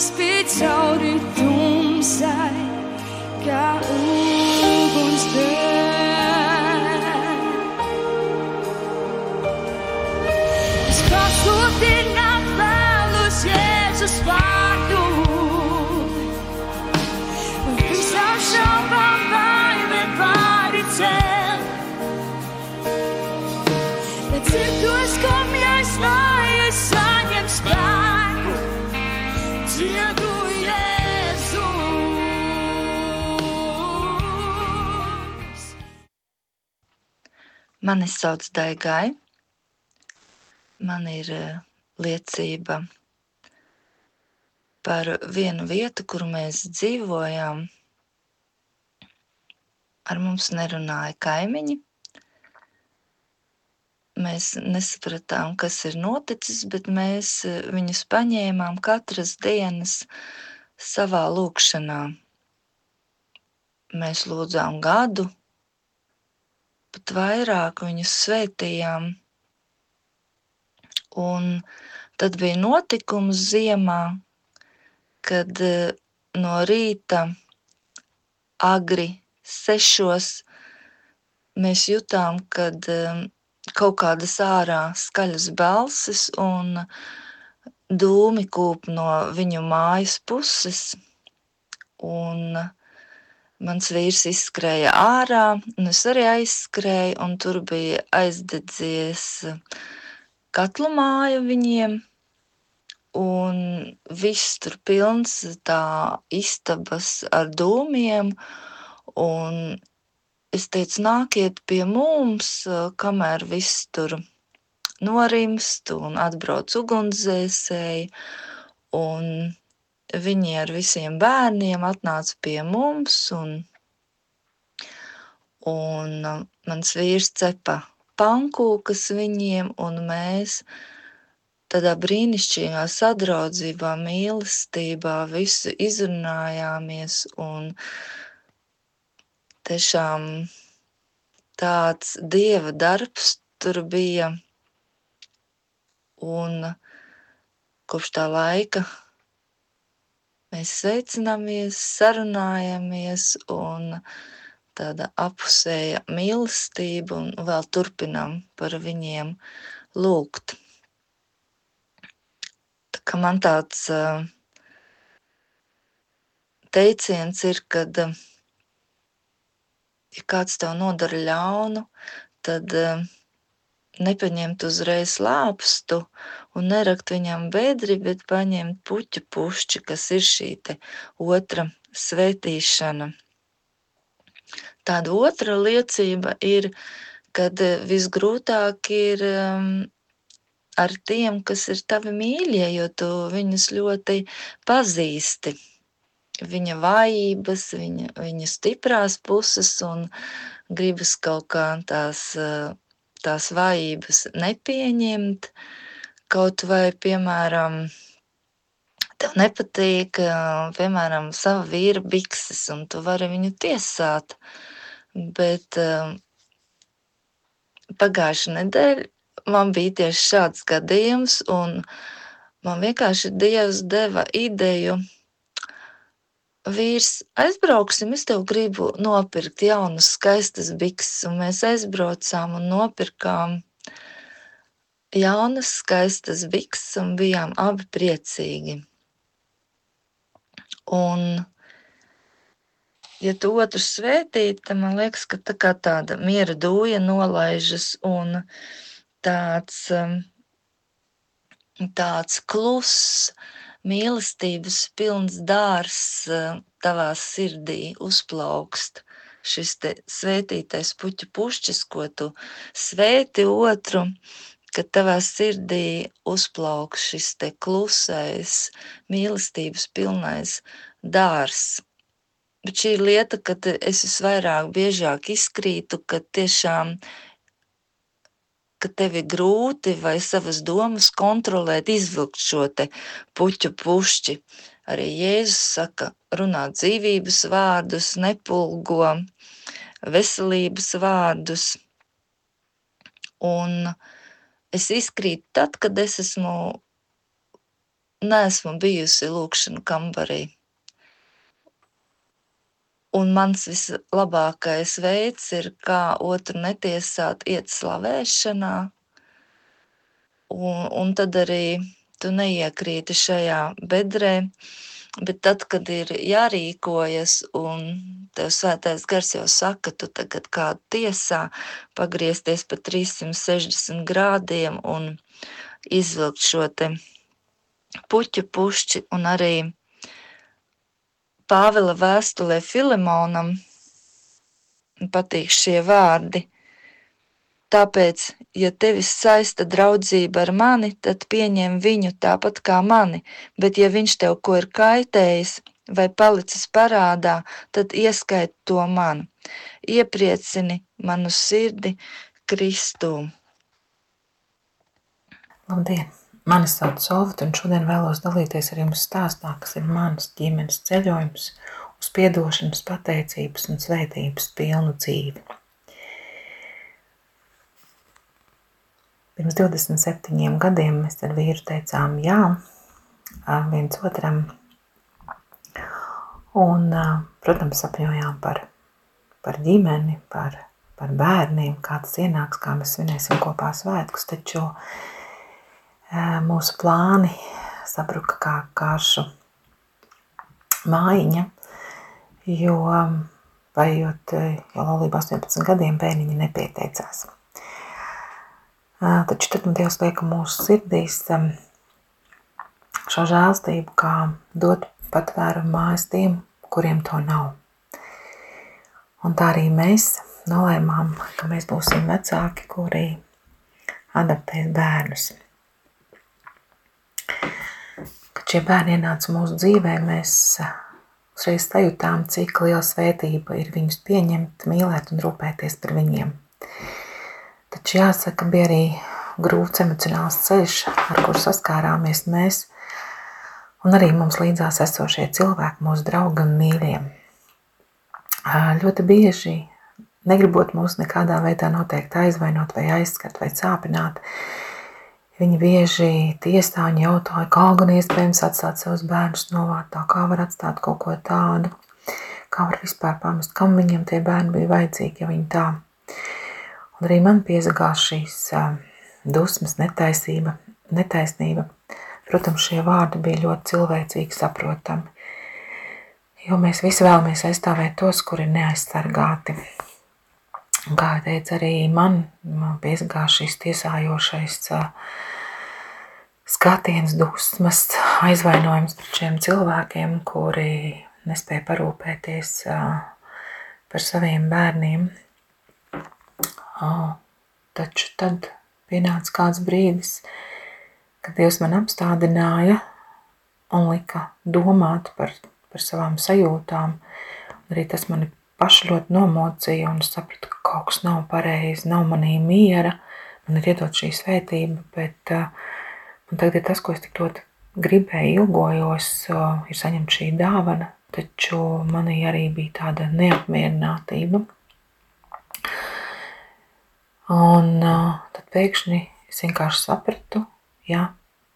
Speaker 10: spīd cauri tumsai, kā uguns dēļ. Es pasludināt vēlos Jēzus vārdu,
Speaker 11: Mani sauc Daigai. man ir eh, liecība par vienu vietu, kur mēs dzīvojām. Ar mums nerunāja kaimiņi. Mēs nesapratām, kas ir noticis, bet mēs eh, viņus paņēmām katras dienas savā lūkšanā. Mēs lūdzām gadu, pat vairāk viņus svētījām. Un tad bija notikums ziemā, kad eh, no rīta agri sešos mēs jutām, kad um, kaut kādas ārā skaļas balsis un dūmi kūp no viņu mājas puses. Un mans vīrs izskrēja ārā, un es arī aizskrēju, un tur bija aizdedzies katlu māja viņiem, un viss tur pilns tā istabas ar dūmiem, un es teicu, nākiet pie mums, kamēr viss tur norimst un atbrauc ugunsdzēsēji, un viņi ar visiem bērniem atnāca pie mums, un, un mans vīrs cepa pankūkas viņiem, un mēs tādā brīnišķīgā sadraudzībā, mīlestībā visu izrunājāmies, un tiešām tāds dieva darbs tur bija. Un kopš tā laika mēs sveicināmies, sarunājamies, un tāda apusēja mīlestība, un vēl turpinām par viņiem lūgt. Tā kā man tāds teiciens ir, kad ja kāds tev nodara ļaunu, tad nepaņemt uzreiz lāpstu un nerakt viņam bedri, bet paņemt puķu pušķi, kas ir šī te otra svētīšana. Tāda otra liecība ir, kad visgrūtāk ir ar tiem, kas ir tavi mīļie, jo tu viņus ļoti pazīsti viņa vājības, viņa, viņa stiprās puses un gribas kaut kā tās, tās vājības nepieņemt. Kaut vai, piemēram, tev nepatīk, piemēram, sava vīra bikses, un tu vari viņu tiesāt. Bet pagājušā nedēļa man bija tieši šāds gadījums, un man vienkārši Dievs deva ideju, vīrs, aizbrauksim, es tev gribu nopirkt jaunas, skaistas bikses. Un mēs aizbraucām un nopirkām jaunas, skaistas bikses un bijām abi priecīgi. Un, ja tu otru svētīt, tad man liekas, ka tā kā tāda miera dūja nolaižas un tāds, tāds kluss, mīlestības pilns dārs tavā sirdī uzplaukst. Šis te svētītais puķu pušķis, ko tu svēti otru, kad tavā sirdī uzplauks šis te klusais, mīlestības pilnais dārs. Bet šī ir lieta, kad es visvairāk biežāk izkrītu, kad tiešām ka tev ir grūti vai savas domas kontrolēt, izvilkt šo te puķu pušķi. Arī Jēzus saka, runā dzīvības vārdus, nepulgo veselības vārdus. Un es izkrītu tad, kad es esmu, neesmu bijusi lūkšana kambarī. Un mans vislabākais veids ir, kā otru netiesāt, iet slavēšanā. Un, un tad arī tu neiekrīti šajā bedrē, bet tad, kad ir jārīkojas un tev svētais gars jau saka, tu tagad kādu tiesā, pagriezties pa 360 grādiem un izvilkt šo te puķu pušķi un arī Pāvila vēstulē Filemonam patīk šie vārdi, Tāpēc, ja tevis saista draudzība ar mani, tad pieņem viņu tāpat kā mani, bet ja viņš tev ko ir kaitējis vai palicis parādā, tad ieskait to man. Iepriecini manu sirdi Kristū.
Speaker 12: Labdien! Mani sauc Solvita, un šodien vēlos dalīties ar jums stāstā, kas ir manas ģimenes ceļojums uz piedošanas, pateicības un svētības pilnu dzīvi. Pirms 27 gadiem mēs ar vīru teicām jā viens otram, un, protams, sapņojām par, par ģimeni, par, par bērniem, kā tas ienāks, kā mēs svinēsim kopā svētkus, taču mūsu plāni sabruka kā karšu mājiņa, jo paiet jau laulība 18 gadiem bērniņi nepieteicās. Taču tad nu Dievs lieka mūsu sirdīs šo žēlstību, kā dot patvērumu mājas tiem, kuriem to nav. Un tā arī mēs nolēmām, ka mēs būsim vecāki, kuri adaptēs bērnus. Kad šie bērni ienāca mūsu dzīvē, mēs uzreiz sajūtām, cik liela svētība ir viņus pieņemt, mīlēt un rūpēties par viņiem. Taču jāsaka, bija arī grūts emocionāls ceļš, ar kuru saskārāmies mēs un arī mums līdzās esošie cilvēki, mūsu draugi un mīļie. Ļoti bieži, negribot mūs nekādā veidā noteikti aizvainot vai aizskart vai sāpināt, Viņi bieži tiesā un jautāja, kā gan iespējams atstāt savus bērnus novārtā, kā var atstāt kaut ko tādu, kā var vispār pamest, kam viņiem tie bērni bija vajadzīgi, ja viņi tā. Un arī man piezagās šīs dusmas, netaisība, netaisnība. Protams, šie vārdi bija ļoti cilvēcīgi saprotami, jo mēs visi vēlamies aizstāvēt tos, kuri ir neaizsargāti. Kā jau teicu, arī man, piezagās šis tiesājošais skatiens, dusmas, aizvainojums pret šiem cilvēkiem, kuri nespēja parūpēties par saviem bērniem. Taču tad pienāca kāds brīdis, kad Dievs man apstādināja un lika domāt par, par savām sajūtām. Arī tas mani paši ļoti nomocīja un sapratu, ka kaut kas nav pareizi, nav manī miera, man ir iedot šī svētība, bet uh, tagad ir tas, ko es tik ļoti gribēju, ilgojos, ir saņemt šī dāvana, taču manī arī bija tāda neapmierinātība. Un tad pēkšņi es vienkārši sapratu, ja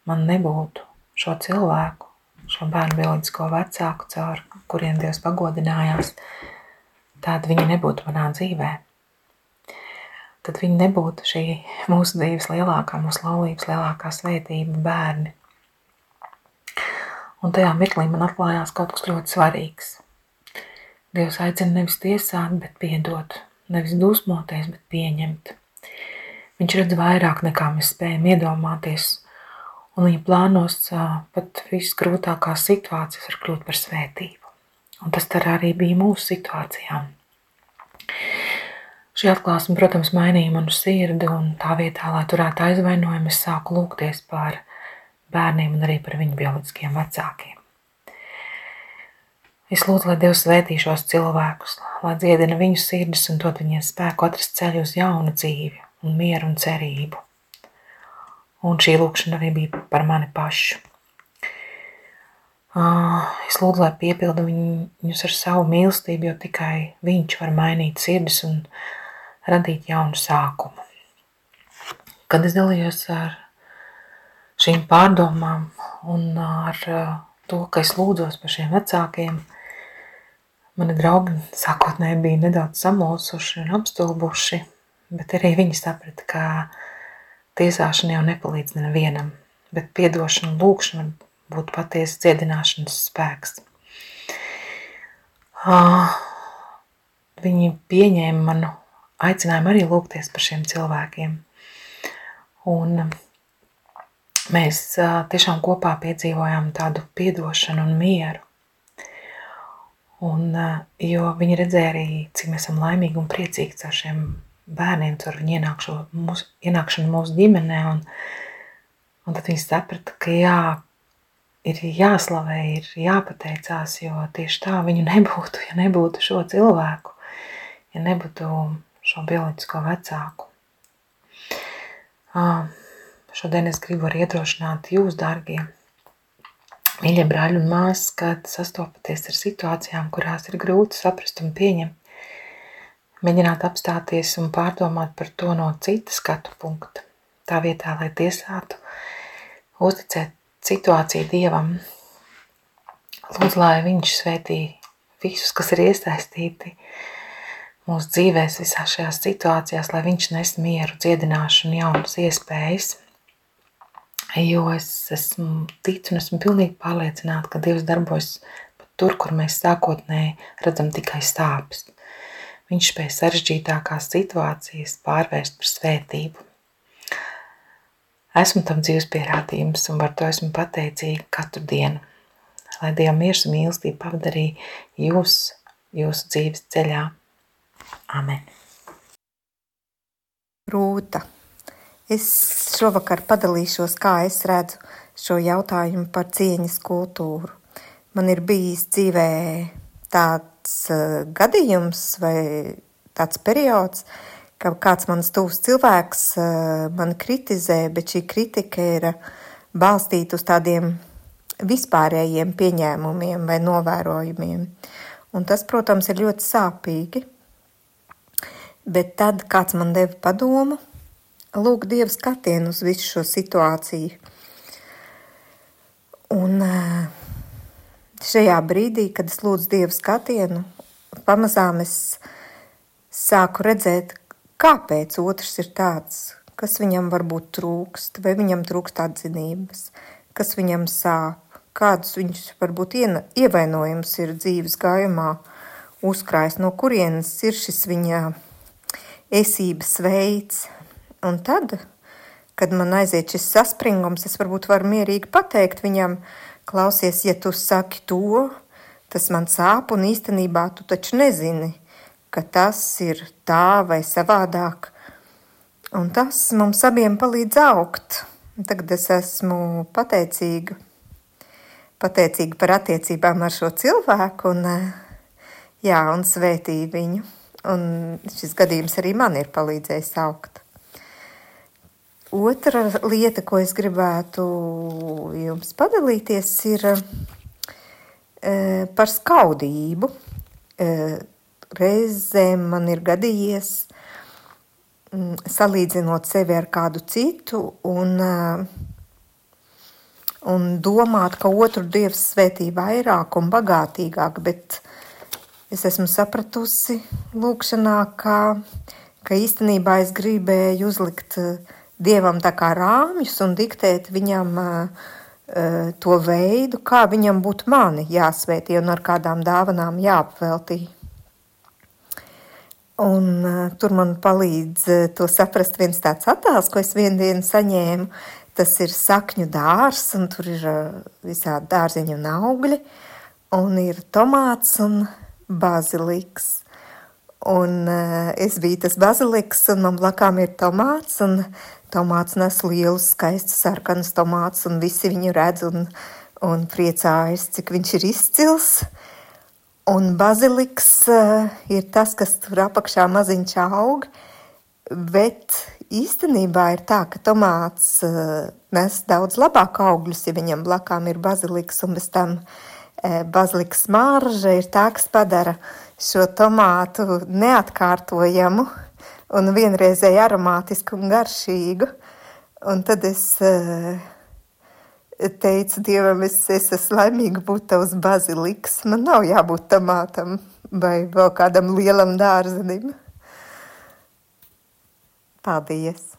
Speaker 12: man nebūtu šo cilvēku, šo bērnu bioloģisko vecāku, caur kuriem Dievs pagodinājās, tad viņi nebūtu manā dzīvēm tad viņi nebūtu šī mūsu dzīves lielākā, mūsu laulības lielākā svētība bērni. Un tajā mirklī man atklājās kaut kas ļoti svarīgs. Dievs aicina nevis tiesāt, bet piedot, nevis dusmoties, bet pieņemt. Viņš redz vairāk nekā mēs spējam iedomāties, un viņa plānos pat visgrūtākās situācijas var kļūt par svētību. Un tas arī bija mūsu situācijām. Šī atklāsme, protams, mainīja manu sirdi, un tā vietā, lai turētu aizvainojumu, es sāku lūgties par bērniem un arī par viņu bioloģiskiem vecākiem. Es lūdzu, lai Dievs svētī šos cilvēkus, lai dziedina viņu sirdis un dod viņiem spēku atrast ceļu uz jaunu dzīvi, un mieru un cerību. Un šī lūkšana arī bija par mani pašu. Es lūdzu, lai piepilda viņus ar savu mīlestību, jo tikai viņš var mainīt sirdis un radīt jaunu sākumu. Kad es dalījos ar šīm pārdomām un ar uh, to, ka es lūdzos par šiem vecākiem, mani draugi sākotnēji bija nedaudz samulsuši un apstulbuši, bet arī viņi saprata, ka tiesāšana jau nepalīdz nevienam, bet piedošana lūkšana var būt patiesa dziedināšanas spēks. Viņi pieņēma manu aicinājumu arī lūgties par šiem cilvēkiem. Un mēs tiešām kopā piedzīvojām tādu piedošanu un mieru. Un, jo viņi redzēja arī, cik mēs esam laimīgi un priecīgi ar šiem bērniem, caur viņu ienākšo, mūsu, ienākšanu mūsu ģimenē. Un, un tad viņi saprata, ka jā, ir jāslavē, ir jāpateicās, jo tieši tā viņu nebūtu, ja nebūtu šo cilvēku, ja nebūtu šo bioloģisko vecāku. Šodien es gribu arī iedrošināt jūs, dārgie, mīļie brāļi un māsas, kad sastopaties ar situācijām, kurās ir grūti saprast un pieņemt. Mēģināt apstāties un pārdomāt par to no cita skatu punkta. Tā vietā, lai tiesātu, uzticēt situāciju Dievam. Lūdzu, lai Viņš svētī visus, kas ir iesaistīti mūsu dzīvēs, visās šajās situācijās, lai Viņš nes mieru, dziedināšanu, jaunas iespējas. Jo es esmu ticu un esmu pilnīgi pārliecināta, ka Dievs darbojas pat tur, kur mēs sākotnēji redzam tikai sāpes. Viņš spēj sarežģītākās situācijas pārvērst par svētību. Esmu tam dzīves pierādījums un par to esmu pateicīga katru dienu. Lai Dieva miers un mīlestība pavadarīja jūs, jūsu dzīves ceļā. Amen.
Speaker 13: Rūta. Es šovakar padalīšos, kā es redzu šo jautājumu par cieņas kultūru. Man ir bijis dzīvē tāds uh, gadījums vai tāds periods, ka kāds mans tuvs cilvēks uh, man kritizē, bet šī kritika ir balstīta uz tādiem vispārējiem pieņēmumiem vai novērojumiem. Un tas, protams, ir ļoti sāpīgi. Bet tad kāds man deva padomu, lūk, Dieva skatienu uz visu šo situāciju. Un uh, šajā brīdī, kad es lūdzu Dievu skatienu, pamazām es sāku redzēt, kāpēc otrs ir tāds, kas viņam varbūt trūkst, vai viņam trūkst atzinības, kas viņam sāp, kādus viņš varbūt ievainojums ir dzīves gājumā uzkrājis, no kurienes ir šis viņa esības veids. Un tad, kad man aiziet šis saspringums, es varbūt varu mierīgi pateikt viņam, klausies, ja tu saki to, tas man sāp, un īstenībā tu taču nezini, ka tas ir tā vai savādāk. Un tas mums abiem palīdz augt. Tagad es esmu pateicīga, pateicīga par attiecībām ar šo cilvēku un, jā, un svētīju viņu. Un šis gadījums arī man ir palīdzējis augt. Otra lieta, ko es gribētu jums padalīties, ir e, par skaudību. Reizēm man ir gadījies salīdzinot sevi ar kādu citu un, e, un domāt, ka otru dievs svētī vairāk un bagātīgāk, bet es esmu sapratusi lūkšanā, ka, ka īstenībā es gribēju uzlikt uh, dievam tā kā rāmjus un diktēt viņam uh, to veidu, kā viņam būtu mani jāsvētī un ar kādām dāvanām jāapveltī. Un uh, tur man palīdz uh, to saprast viens tāds attēls, ko es vienu dienu saņēmu. Tas ir sakņu dārs, un tur ir uh, visādi dārziņi un augļi, un ir tomāts un baziliks. Un uh, es biju tas baziliks, un man blakām ir tomāts, un Tomāts nes lielus, skaistus sarkanus tomātus, un visi viņu redz un, un priecājas, cik viņš ir izcils. Un baziliks uh, ir tas, kas tur apakšā maziņš aug, bet īstenībā ir tā, ka tomāts uh, nes daudz labāk augļus, ja viņam blakām ir baziliks, un bez tam uh, baziliks marža ir tā, kas padara šo tomātu neatkārtojamu, un vienreizēji aromātisku un garšīgu. Un tad es uh, teicu Dievam, es, es esmu laimīga būt tavs baziliks. Man nav jābūt tomātam vai vēl kādam lielam dārzenim. Paldies!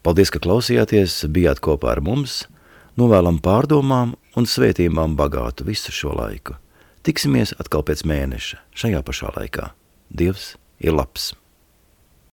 Speaker 1: Paldies, ka klausījāties, bijāt kopā ar mums. Novēlam pārdomām un svētībām bagātu visu šo laiku. Tiksimies atkal pēc mēneša, šajā pašā laikā. Dievs ir labs!